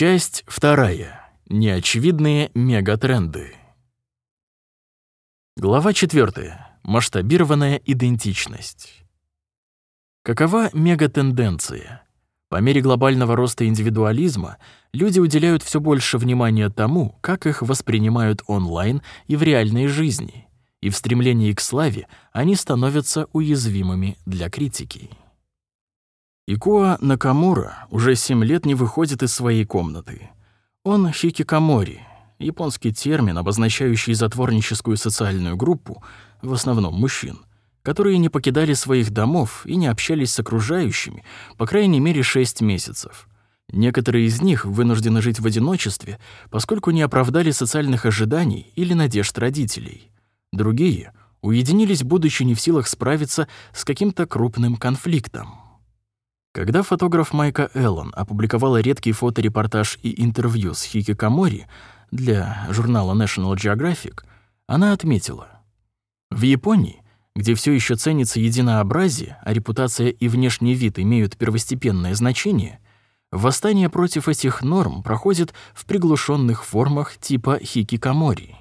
Часть вторая. Неочевидные мегатренды. Глава четвертая. Масштабированная идентичность. Какова мегатенденция? По мере глобального роста индивидуализма люди уделяют все больше внимания тому, как их воспринимают онлайн и в реальной жизни, и в стремлении к славе они становятся уязвимыми для критики. Икуа Накамура уже 7 лет не выходит из своей комнаты. Он хикикамори, японский термин, обозначающий затворническую социальную группу, в основном мужчин, которые не покидали своих домов и не общались с окружающими, по крайней мере, 6 месяцев. Некоторые из них вынуждены жить в одиночестве, поскольку не оправдали социальных ожиданий или надежд родителей. Другие уединились, будучи не в силах справиться с каким-то крупным конфликтом. Когда фотограф Майка Элан опубликовала редкий фоторепортаж и интервью с хикикомори для журнала National Geographic, она отметила, «В Японии, где все еще ценится единообразие, а репутация и внешний вид имеют первостепенное значение, восстание против этих норм проходит в приглушенных формах типа хикикомори.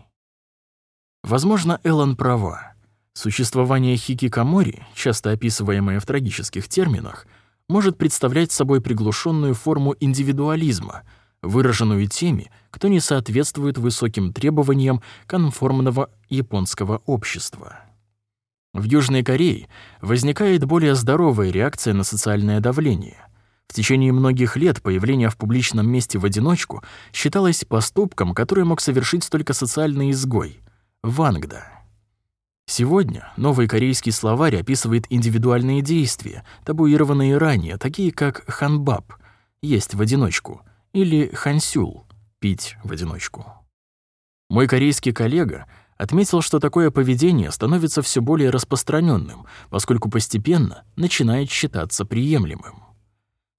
Возможно, Эллон права. Существование хикикамори, часто описываемое в трагических терминах, может представлять собой приглушенную форму индивидуализма, выраженную теми, кто не соответствует высоким требованиям конформного японского общества. В Южной Корее возникает более здоровая реакция на социальное давление. В течение многих лет появление в публичном месте в одиночку считалось поступком, который мог совершить только социальный изгой — вангда — Сегодня новый корейский словарь описывает индивидуальные действия, табуированные ранее, такие как ханбаб — есть в одиночку, или хансюл — пить в одиночку. Мой корейский коллега отметил, что такое поведение становится все более распространенным, поскольку постепенно начинает считаться приемлемым.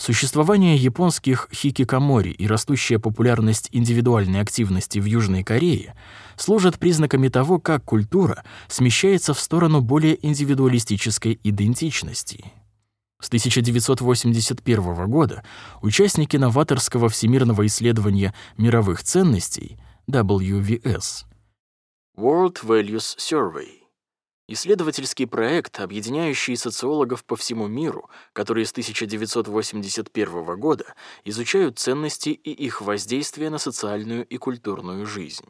Существование японских хикикамори и растущая популярность индивидуальной активности в Южной Корее служат признаками того, как культура смещается в сторону более индивидуалистической идентичности. С 1981 года участники новаторского всемирного исследования мировых ценностей WVS World Values Survey Исследовательский проект, объединяющий социологов по всему миру, которые с 1981 года изучают ценности и их воздействие на социальную и культурную жизнь.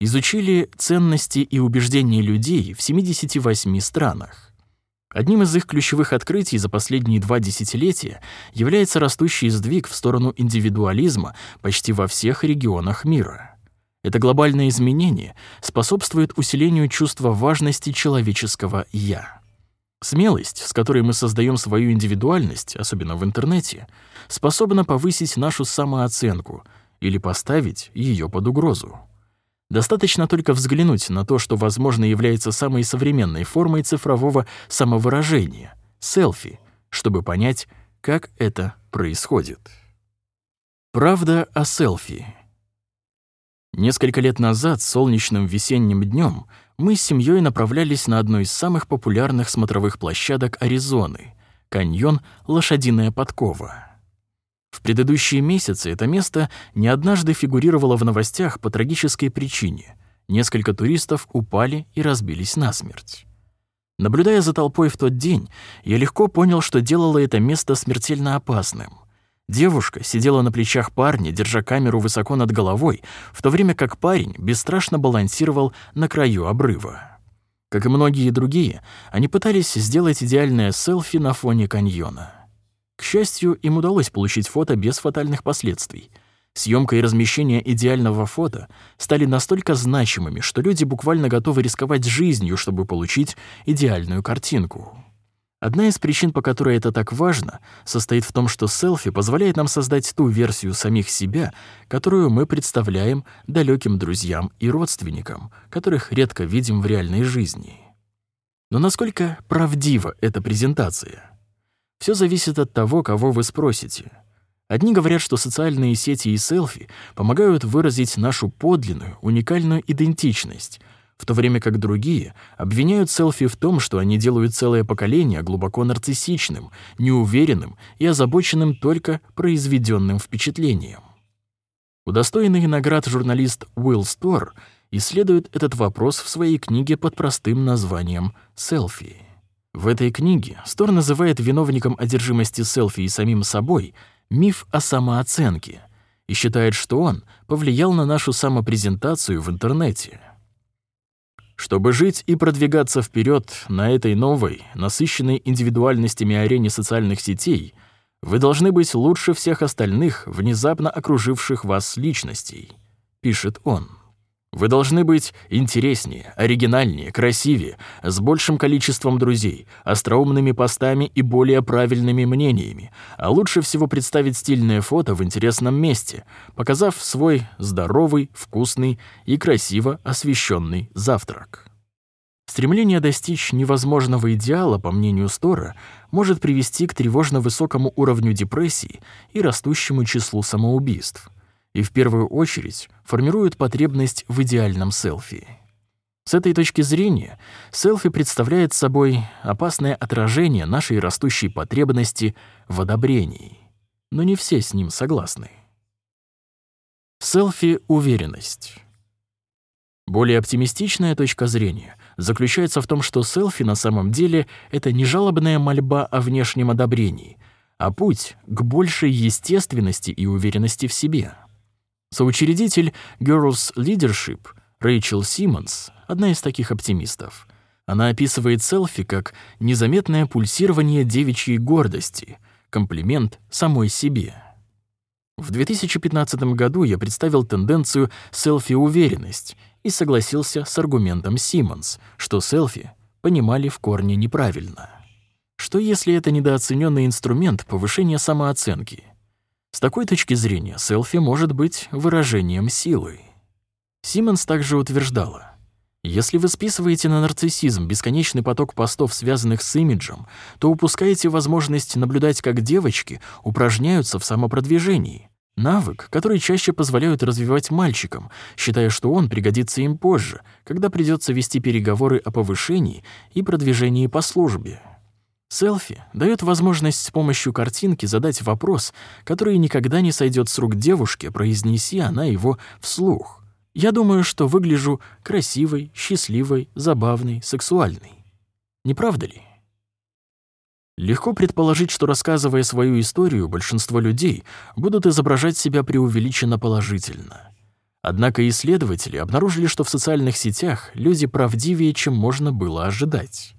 Изучили ценности и убеждения людей в 78 странах. Одним из их ключевых открытий за последние два десятилетия является растущий сдвиг в сторону индивидуализма почти во всех регионах мира. Это глобальное изменение способствует усилению чувства важности человеческого «я». Смелость, с которой мы создаем свою индивидуальность, особенно в интернете, способна повысить нашу самооценку или поставить ее под угрозу. Достаточно только взглянуть на то, что, возможно, является самой современной формой цифрового самовыражения — селфи, чтобы понять, как это происходит. Правда о селфи — Несколько лет назад, солнечным весенним днем, мы с семьей направлялись на одну из самых популярных смотровых площадок Аризоны — каньон Лошадиная подкова. В предыдущие месяцы это место не однажды фигурировало в новостях по трагической причине. Несколько туристов упали и разбились насмерть. Наблюдая за толпой в тот день, я легко понял, что делало это место смертельно опасным — Девушка сидела на плечах парня, держа камеру высоко над головой, в то время как парень бесстрашно балансировал на краю обрыва. Как и многие другие, они пытались сделать идеальное селфи на фоне каньона. К счастью, им удалось получить фото без фатальных последствий. Съемка и размещение идеального фото стали настолько значимыми, что люди буквально готовы рисковать жизнью, чтобы получить идеальную картинку. Одна из причин, по которой это так важно, состоит в том, что селфи позволяет нам создать ту версию самих себя, которую мы представляем далеким друзьям и родственникам, которых редко видим в реальной жизни. Но насколько правдива эта презентация? Все зависит от того, кого вы спросите. Одни говорят, что социальные сети и селфи помогают выразить нашу подлинную, уникальную идентичность, в то время как другие обвиняют селфи в том, что они делают целое поколение глубоко нарциссичным, неуверенным и озабоченным только произведенным впечатлением. Удостоенный наград журналист Уилл Стор исследует этот вопрос в своей книге под простым названием «Селфи». В этой книге Стор называет виновником одержимости селфи и самим собой миф о самооценке и считает, что он повлиял на нашу самопрезентацию в интернете — чтобы жить и продвигаться вперед на этой новой, насыщенной индивидуальностями арене социальных сетей, вы должны быть лучше всех остальных, внезапно окруживших вас личностей, пишет он. Вы должны быть интереснее, оригинальнее, красивее, с большим количеством друзей, остроумными постами и более правильными мнениями, а лучше всего представить стильное фото в интересном месте, показав свой здоровый, вкусный и красиво освещенный завтрак. Стремление достичь невозможного идеала, по мнению Стора, может привести к тревожно высокому уровню депрессии и растущему числу самоубийств – и в первую очередь формируют потребность в идеальном селфи. С этой точки зрения селфи представляет собой опасное отражение нашей растущей потребности в одобрении. Но не все с ним согласны. Селфи-уверенность. Более оптимистичная точка зрения заключается в том, что селфи на самом деле это не жалобная мольба о внешнем одобрении, а путь к большей естественности и уверенности в себе. Соучредитель Girls Leadership Рэйчел Симмонс — одна из таких оптимистов. Она описывает селфи как незаметное пульсирование девичьей гордости, комплимент самой себе. В 2015 году я представил тенденцию селфи-уверенность и согласился с аргументом Симмонс, что селфи понимали в корне неправильно. Что если это недооцененный инструмент повышения самооценки — с такой точки зрения селфи может быть выражением силы. Симмонс также утверждала, если вы списываете на нарциссизм бесконечный поток постов, связанных с имиджем, то упускаете возможность наблюдать, как девочки упражняются в самопродвижении. Навык, который чаще позволяют развивать мальчикам, считая, что он пригодится им позже, когда придется вести переговоры о повышении и продвижении по службе. Селфи дает возможность с помощью картинки задать вопрос, который никогда не сойдет с рук девушки, произнеси она его вслух. Я думаю, что выгляжу красивой, счастливой, забавной, сексуальной. Не правда ли? Легко предположить, что, рассказывая свою историю, большинство людей будут изображать себя преувеличенно положительно. Однако исследователи обнаружили, что в социальных сетях люди правдивее, чем можно было ожидать.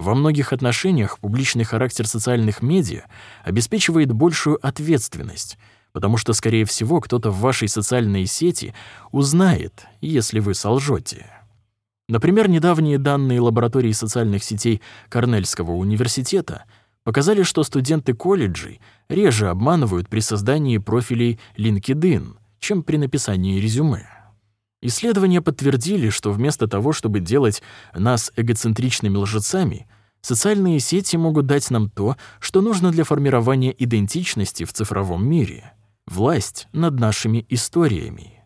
Во многих отношениях публичный характер социальных медиа обеспечивает большую ответственность, потому что, скорее всего, кто-то в вашей социальной сети узнает, если вы солжете. Например, недавние данные лаборатории социальных сетей Корнельского университета показали, что студенты колледжей реже обманывают при создании профилей LinkedIn, чем при написании резюме. Исследования подтвердили, что вместо того, чтобы делать нас эгоцентричными лжецами, социальные сети могут дать нам то, что нужно для формирования идентичности в цифровом мире — власть над нашими историями.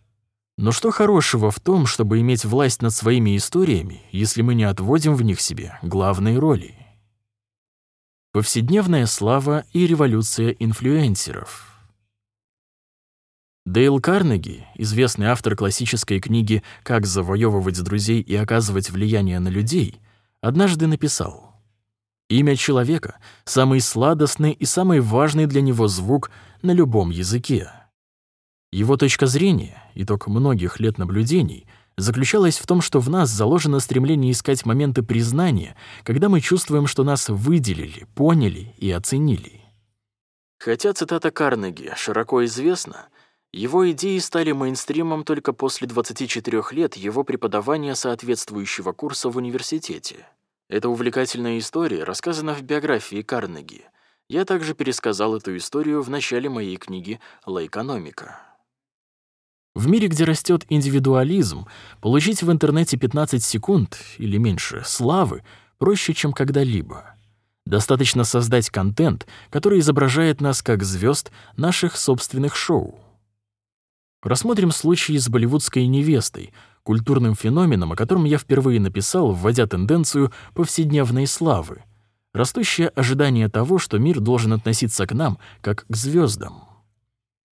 Но что хорошего в том, чтобы иметь власть над своими историями, если мы не отводим в них себе главные роли? Повседневная слава и революция инфлюенсеров — Дейл Карнеги, известный автор классической книги «Как завоевывать друзей и оказывать влияние на людей», однажды написал «Имя человека — самый сладостный и самый важный для него звук на любом языке». Его точка зрения, итог многих лет наблюдений, заключалась в том, что в нас заложено стремление искать моменты признания, когда мы чувствуем, что нас выделили, поняли и оценили. Хотя цитата Карнеги широко известна, его идеи стали мейнстримом только после 24 лет его преподавания соответствующего курса в университете. Эта увлекательная история рассказана в биографии Карнеги. Я также пересказал эту историю в начале моей книги «Лайкономика». В мире, где растет индивидуализм, получить в интернете 15 секунд или меньше славы проще, чем когда-либо. Достаточно создать контент, который изображает нас как звезд наших собственных шоу. Рассмотрим случай с болливудской невестой, культурным феноменом, о котором я впервые написал, вводя тенденцию повседневной славы, растущее ожидание того, что мир должен относиться к нам как к звездам.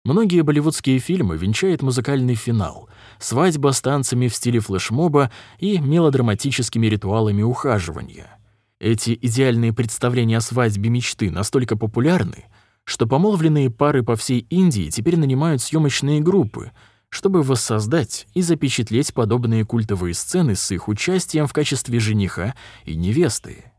Многие болливудские фильмы венчает музыкальный финал, свадьба с танцами в стиле флешмоба и мелодраматическими ритуалами ухаживания. Эти идеальные представления о свадьбе мечты настолько популярны, что помолвленные пары по всей Индии теперь нанимают съемочные группы, чтобы воссоздать и запечатлеть подобные культовые сцены с их участием в качестве жениха и невесты.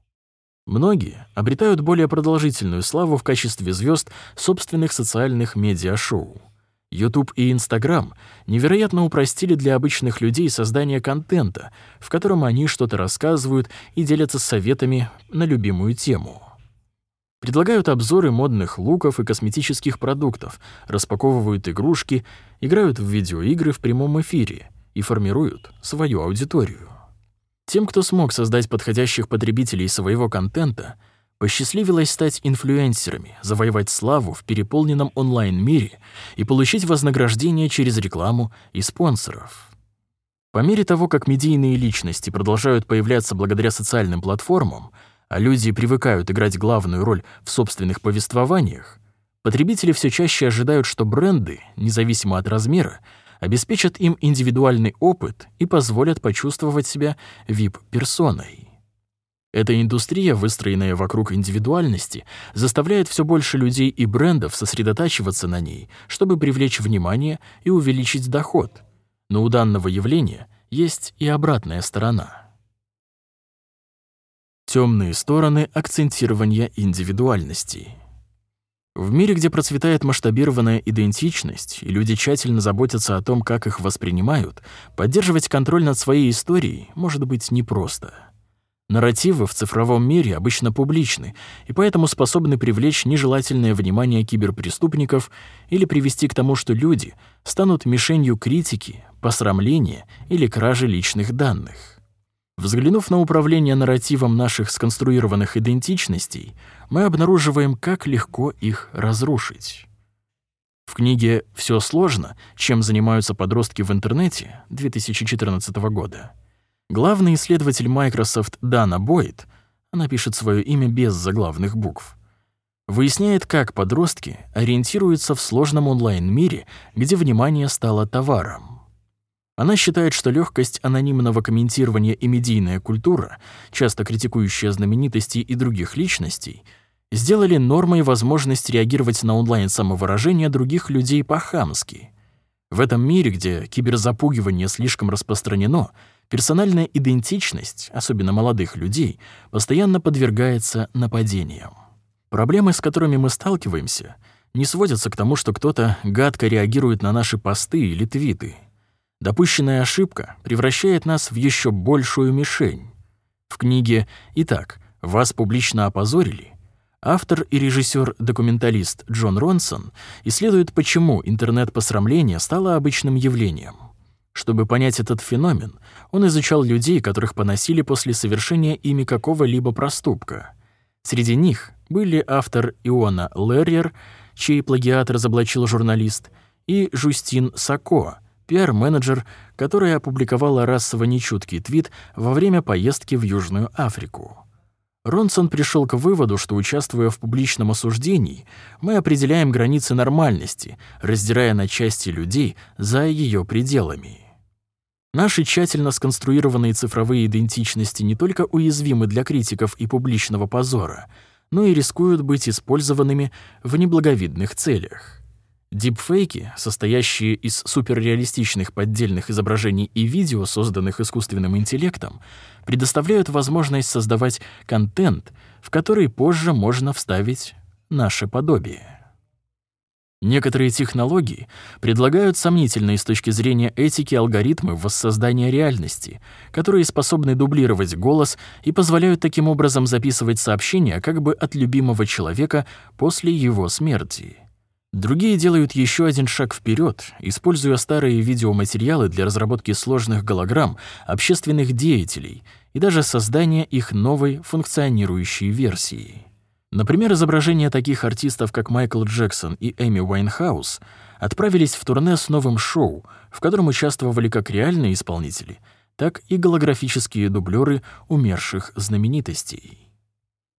Многие обретают более продолжительную славу в качестве звезд собственных социальных медиашоу. YouTube и Instagram невероятно упростили для обычных людей создание контента, в котором они что-то рассказывают и делятся советами на любимую тему. Предлагают обзоры модных луков и косметических продуктов, распаковывают игрушки, играют в видеоигры в прямом эфире и формируют свою аудиторию. Тем, кто смог создать подходящих потребителей своего контента, посчастливилось стать инфлюенсерами, завоевать славу в переполненном онлайн-мире и получить вознаграждение через рекламу и спонсоров. По мере того, как медийные личности продолжают появляться благодаря социальным платформам, а люди привыкают играть главную роль в собственных повествованиях, потребители все чаще ожидают, что бренды, независимо от размера, обеспечат им индивидуальный опыт и позволят почувствовать себя VIP-персоной. Эта индустрия, выстроенная вокруг индивидуальности, заставляет все больше людей и брендов сосредотачиваться на ней, чтобы привлечь внимание и увеличить доход. Но у данного явления есть и обратная сторона. Темные стороны акцентирования индивидуальности. В мире, где процветает масштабированная идентичность, и люди тщательно заботятся о том, как их воспринимают, поддерживать контроль над своей историей может быть непросто. Нарративы в цифровом мире обычно публичны и поэтому способны привлечь нежелательное внимание киберпреступников или привести к тому, что люди станут мишенью критики, посрамления или кражи личных данных. Взглянув на управление нарративом наших сконструированных идентичностей, мы обнаруживаем, как легко их разрушить. В книге «Все сложно. Чем занимаются подростки в интернете» 2014 года главный исследователь Microsoft Дана Бойд, она пишет свое имя без заглавных букв, выясняет, как подростки ориентируются в сложном онлайн-мире, где внимание стало товаром. Она считает, что легкость анонимного комментирования и медийная культура, часто критикующая знаменитостей и других личностей, сделали нормой возможность реагировать на онлайн-самовыражение других людей по-хамски. В этом мире, где киберзапугивание слишком распространено, персональная идентичность, особенно молодых людей, постоянно подвергается нападениям. Проблемы, с которыми мы сталкиваемся, не сводятся к тому, что кто-то гадко реагирует на наши посты или твиты — Допущенная ошибка превращает нас в еще большую мишень. В книге «Итак, вас публично опозорили» автор и режиссер-документалист Джон Ронсон исследует, почему интернет-посрамление стало обычным явлением. Чтобы понять этот феномен, он изучал людей, которых поносили после совершения ими какого-либо проступка. Среди них были автор Иона Лерриер, чей плагиат разоблачил журналист, и Жустин Сако, пиар-менеджер, которая опубликовала расово нечуткий твит во время поездки в Южную Африку. Ронсон пришел к выводу, что, участвуя в публичном осуждении, мы определяем границы нормальности, раздирая на части людей за ее пределами. Наши тщательно сконструированные цифровые идентичности не только уязвимы для критиков и публичного позора, но и рискуют быть использованными в неблаговидных целях. Дипфейки, состоящие из суперреалистичных поддельных изображений и видео, созданных искусственным интеллектом, предоставляют возможность создавать контент, в который позже можно вставить наше подобие. Некоторые технологии предлагают сомнительные с точки зрения этики алгоритмы воссоздания реальности, которые способны дублировать голос и позволяют таким образом записывать сообщения как бы от любимого человека после его смерти. Другие делают еще один шаг вперед, используя старые видеоматериалы для разработки сложных голограмм общественных деятелей и даже создания их новой функционирующей версии. Например, изображения таких артистов, как Майкл Джексон и Эми Уайнхаус, отправились в турне с новым шоу, в котором участвовали как реальные исполнители, так и голографические дублеры умерших знаменитостей.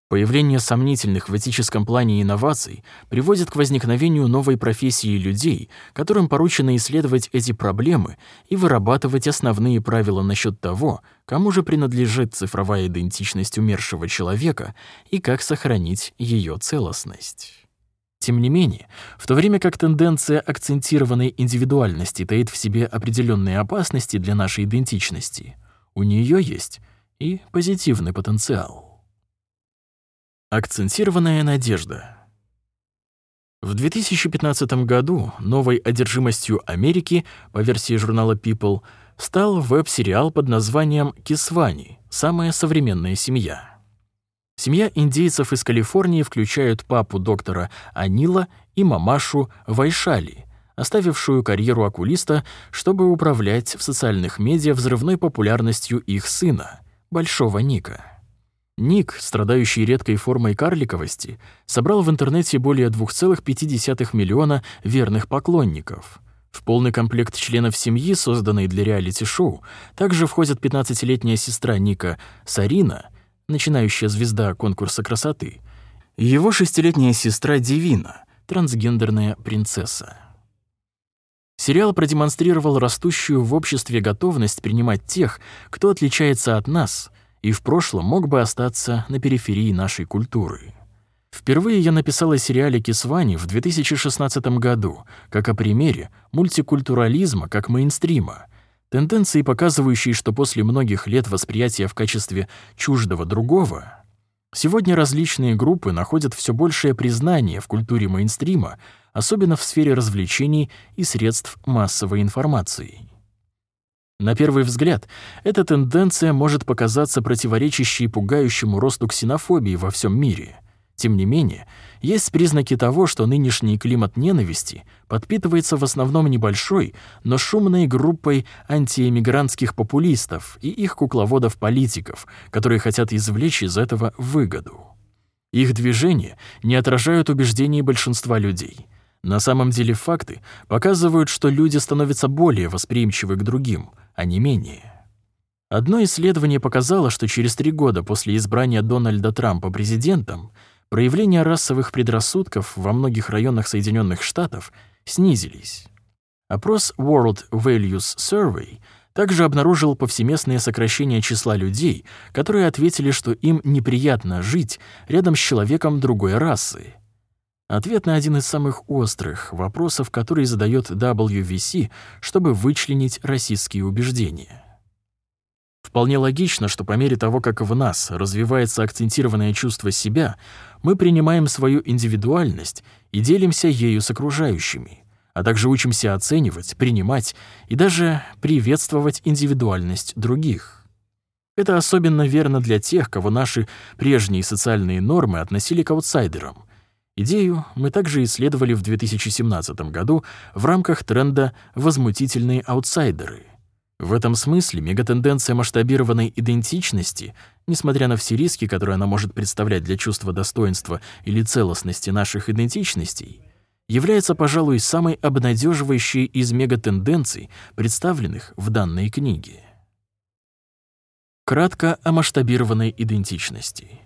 Появление сомнительных в этическом плане инноваций приводит к возникновению новой профессии людей, которым поручено исследовать эти проблемы и вырабатывать основные правила насчет того, кому же принадлежит цифровая идентичность умершего человека и как сохранить ее целостность. Тем не менее, в то время как тенденция акцентированной индивидуальности таит в себе определенные опасности для нашей идентичности, у нее есть и позитивный потенциал. Акцентированная надежда. В 2015 году новой одержимостью Америки, по версии журнала People, стал веб-сериал под названием «Кисвани. Самая современная семья». Семья индейцев из Калифорнии включает папу доктора Анила и мамашу Вайшали, оставившую карьеру окулиста, чтобы управлять в социальных медиа взрывной популярностью их сына, Большого Ника. Ник, страдающий редкой формой карликовости, собрал в интернете более 2,5 миллиона верных поклонников. В полный комплект членов семьи, созданный для реалити-шоу, также входят 15-летняя сестра Ника Сарина, начинающая звезда конкурса красоты, и его шестилетняя сестра Дивина, трансгендерная принцесса. Сериал продемонстрировал растущую в обществе готовность принимать тех, кто отличается от нас, и в прошлом мог бы остаться на периферии нашей культуры. Впервые я написал о сериале «Кисвани» в 2016 году, как о примере мультикультурализма как мейнстрима, тенденции, показывающие, что после многих лет восприятия в качестве чуждого другого, сегодня различные группы находят все большее признание в культуре мейнстрима, особенно в сфере развлечений и средств массовой информации. На первый взгляд, эта тенденция может показаться противоречащей пугающему росту ксенофобии во всем мире. Тем не менее, есть признаки того, что нынешний климат ненависти подпитывается в основном небольшой, но шумной группой антиэмигрантских популистов и их кукловодов-политиков, которые хотят извлечь из этого выгоду. Их движения не отражают убеждений большинства людей. На самом деле факты показывают, что люди становятся более восприимчивы к другим – а не менее. Одно исследование показало, что через три года после избрания Дональда Трампа президентом проявления расовых предрассудков во многих районах Соединенных Штатов снизились. Опрос World Values Survey также обнаружил повсеместное сокращение числа людей, которые ответили, что им неприятно жить рядом с человеком другой расы. Ответ на один из самых острых вопросов, который задает WVC, чтобы вычленить российские убеждения. Вполне логично, что по мере того, как в нас развивается акцентированное чувство себя, мы принимаем свою индивидуальность и делимся ею с окружающими, а также учимся оценивать, принимать и даже приветствовать индивидуальность других. Это особенно верно для тех, кого наши прежние социальные нормы относили к аутсайдерам — Идею мы также исследовали в 2017 году в рамках тренда «Возмутительные аутсайдеры». В этом смысле мегатенденция масштабированной идентичности, несмотря на все риски, которые она может представлять для чувства достоинства или целостности наших идентичностей, является, пожалуй, самой обнадеживающей из мегатенденций, представленных в данной книге. Кратко о масштабированной идентичности.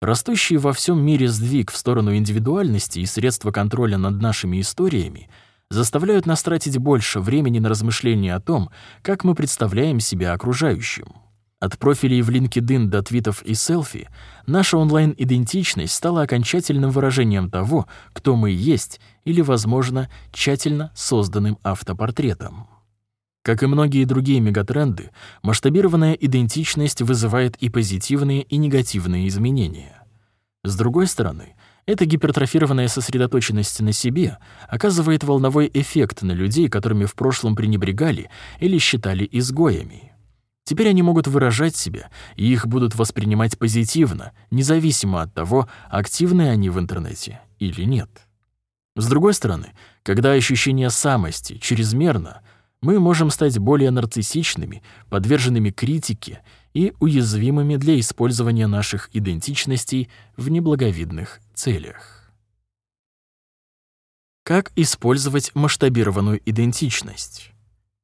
Растущий во всем мире сдвиг в сторону индивидуальности и средства контроля над нашими историями заставляют нас тратить больше времени на размышления о том, как мы представляем себя окружающим. От профилей в LinkedIn до твитов и селфи наша онлайн-идентичность стала окончательным выражением того, кто мы есть, или, возможно, тщательно созданным автопортретом. Как и многие другие мегатренды, масштабированная идентичность вызывает и позитивные, и негативные изменения. С другой стороны, эта гипертрофированная сосредоточенность на себе оказывает волновой эффект на людей, которыми в прошлом пренебрегали или считали изгоями. Теперь они могут выражать себя, и их будут воспринимать позитивно, независимо от того, активны они в интернете или нет. С другой стороны, когда ощущение самости чрезмерно — мы можем стать более нарциссичными, подверженными критике и уязвимыми для использования наших идентичностей в неблаговидных целях. Как использовать масштабированную идентичность?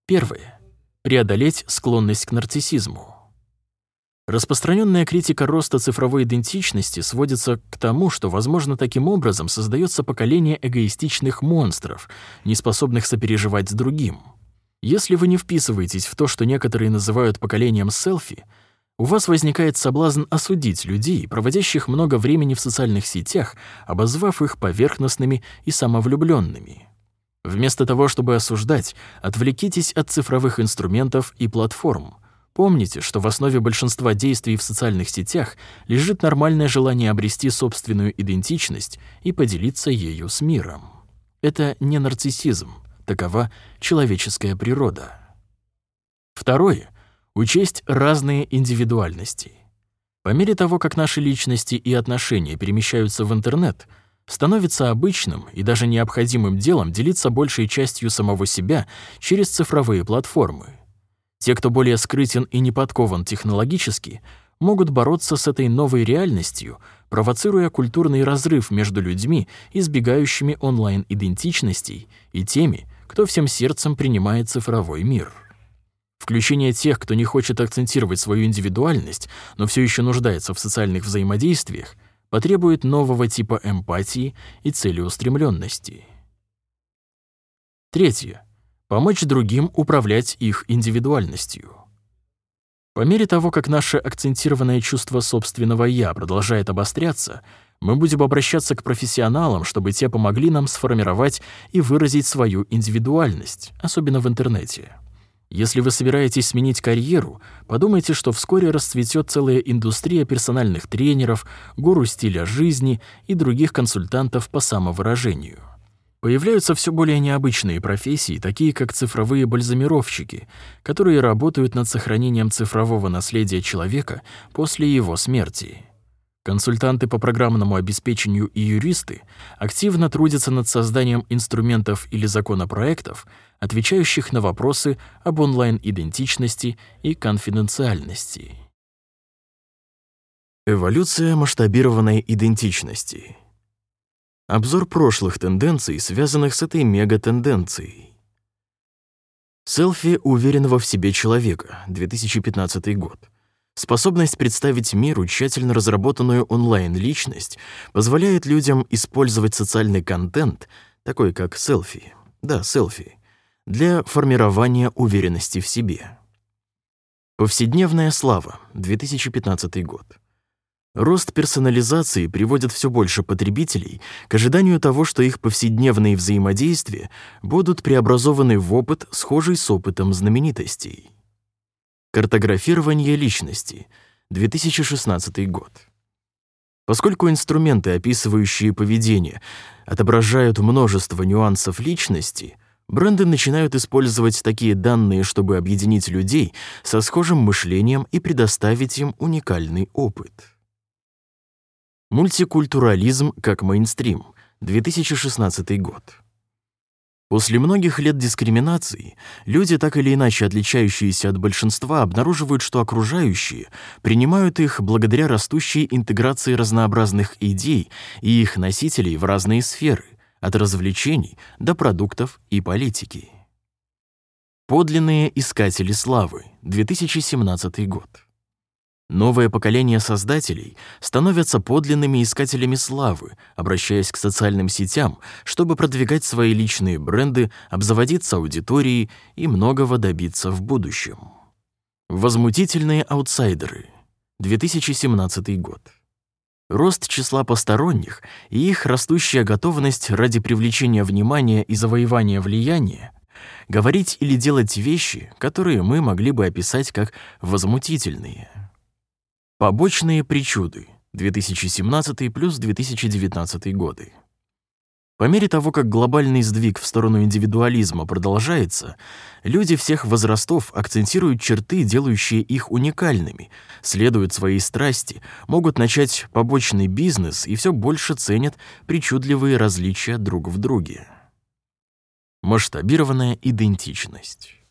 Первое. Преодолеть склонность к нарциссизму. Распространенная критика роста цифровой идентичности сводится к тому, что, возможно, таким образом создается поколение эгоистичных монстров, не способных сопереживать с другим. Если вы не вписываетесь в то, что некоторые называют поколением селфи, у вас возникает соблазн осудить людей, проводящих много времени в социальных сетях, обозвав их поверхностными и самовлюбленными. Вместо того, чтобы осуждать, отвлекитесь от цифровых инструментов и платформ. Помните, что в основе большинства действий в социальных сетях лежит нормальное желание обрести собственную идентичность и поделиться ею с миром. Это не нарциссизм, такова человеческая природа. Второе учесть разные индивидуальности. По мере того, как наши личности и отношения перемещаются в интернет, становится обычным и даже необходимым делом делиться большей частью самого себя через цифровые платформы. Те, кто более скрытен и не подкован технологически, могут бороться с этой новой реальностью, провоцируя культурный разрыв между людьми, избегающими онлайн-идентичностей, и теми, кто всем сердцем принимает цифровой мир. Включение тех, кто не хочет акцентировать свою индивидуальность, но все еще нуждается в социальных взаимодействиях, потребует нового типа эмпатии и целеустремленности. Третье. Помочь другим управлять их индивидуальностью. По мере того, как наше акцентированное чувство собственного «я» продолжает обостряться, мы будем обращаться к профессионалам, чтобы те помогли нам сформировать и выразить свою индивидуальность, особенно в интернете. Если вы собираетесь сменить карьеру, подумайте, что вскоре расцветет целая индустрия персональных тренеров, гуру стиля жизни и других консультантов по самовыражению. Появляются все более необычные профессии, такие как цифровые бальзамировщики, которые работают над сохранением цифрового наследия человека после его смерти. Консультанты по программному обеспечению и юристы активно трудятся над созданием инструментов или законопроектов, отвечающих на вопросы об онлайн-идентичности и конфиденциальности. Эволюция масштабированной идентичности. Обзор прошлых тенденций, связанных с этой мегатенденцией. Селфи уверенного в себе человека, 2015 год. Способность представить миру тщательно разработанную онлайн-личность позволяет людям использовать социальный контент, такой как селфи, да, селфи, для формирования уверенности в себе. Повседневная слава, 2015 год. Рост персонализации приводит все больше потребителей к ожиданию того, что их повседневные взаимодействия будут преобразованы в опыт, схожий с опытом знаменитостей. Картографирование личности. 2016 год. Поскольку инструменты, описывающие поведение, отображают множество нюансов личности, бренды начинают использовать такие данные, чтобы объединить людей со схожим мышлением и предоставить им уникальный опыт. Мультикультурализм как мейнстрим. 2016 год. После многих лет дискриминации люди, так или иначе отличающиеся от большинства, обнаруживают, что окружающие принимают их благодаря растущей интеграции разнообразных идей и их носителей в разные сферы, от развлечений до продуктов и политики. Подлинные искатели славы, 2017 год. Новое поколение создателей становятся подлинными искателями славы, обращаясь к социальным сетям, чтобы продвигать свои личные бренды, обзаводиться аудиторией и многого добиться в будущем. Возмутительные аутсайдеры. 2017 год. Рост числа посторонних и их растущая готовность ради привлечения внимания и завоевания влияния говорить или делать вещи, которые мы могли бы описать как возмутительные. Побочные причуды. 2017 плюс 2019 годы. По мере того, как глобальный сдвиг в сторону индивидуализма продолжается, люди всех возрастов акцентируют черты, делающие их уникальными, следуют своей страсти, могут начать побочный бизнес и все больше ценят причудливые различия друг в друге. Масштабированная идентичность.